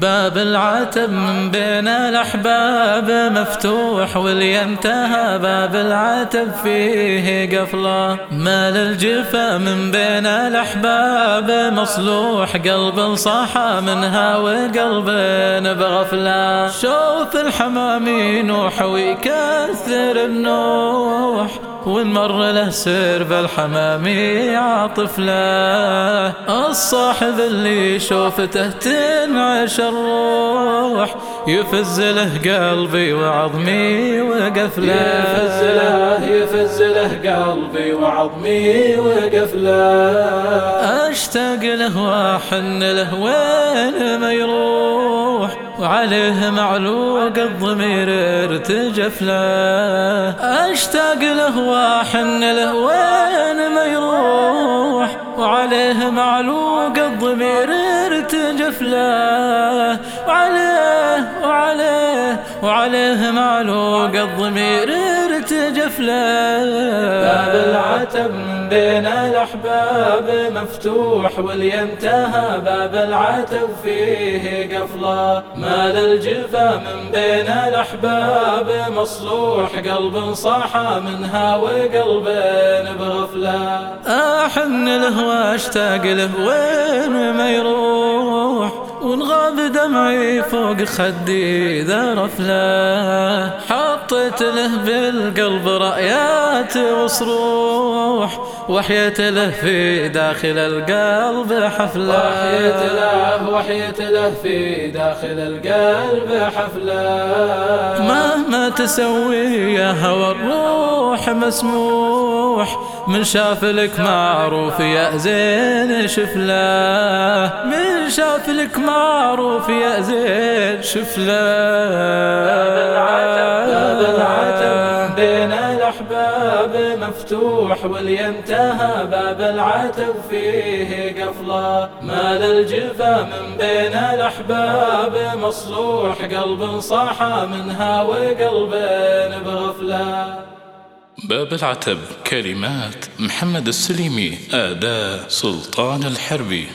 باب العتب من بين الأحباب مفتوح واللي انتهى باب العتب فيه قفلة مال الجفا من بين الأحباب. مصلوح قلب صحى منها وقلب بغفلة. شوف الحمامي نوح ويكثر النوح. والمر له سير بالحمامي عاطف له. الصاحب اللي شوفته تنعش الروح يفز له قلبي وعظمي وقف له يفز له يفز له قلبي وعظمي وقف له أشتاق له وأحن له وين ما يروح. وعليه معلوق الضمير ارتجف له أشتاق له وأحن له وين ما يروح. وعليه معلوق الضمير ارتجف له وعليه وعليه وعليه معلوق الضمير ارتجف له باب العتب من بين الأحباب مفتوح واللي انتهى باب العتب فيه قفلة. مال الجفا من بين الأحباب مصلوح. قلب صاحى منها وقلب بغفلة. أحن له وأشتاق له وين ما يروح. ونغاب دمعي فوق خدي ذرف له حطيت له بالقلب رأيات وصروح وحيت له في داخل القلب حفلة. وحيت له وحيت له في داخل القلب حفلة. مهما تسوي يا هوى الروح مسموح من شاف لك معروف يا زين شفلة. من شاف لك معروف يا زين شفلة. مفتوح واللي انتهى باب العتب فيه قفلة مال الجفا من بين الأحباب مصلوح قلب صاحى منها وقلب بغفلة باب العتب كلمات محمد السليمي آداء سلطان الحربي.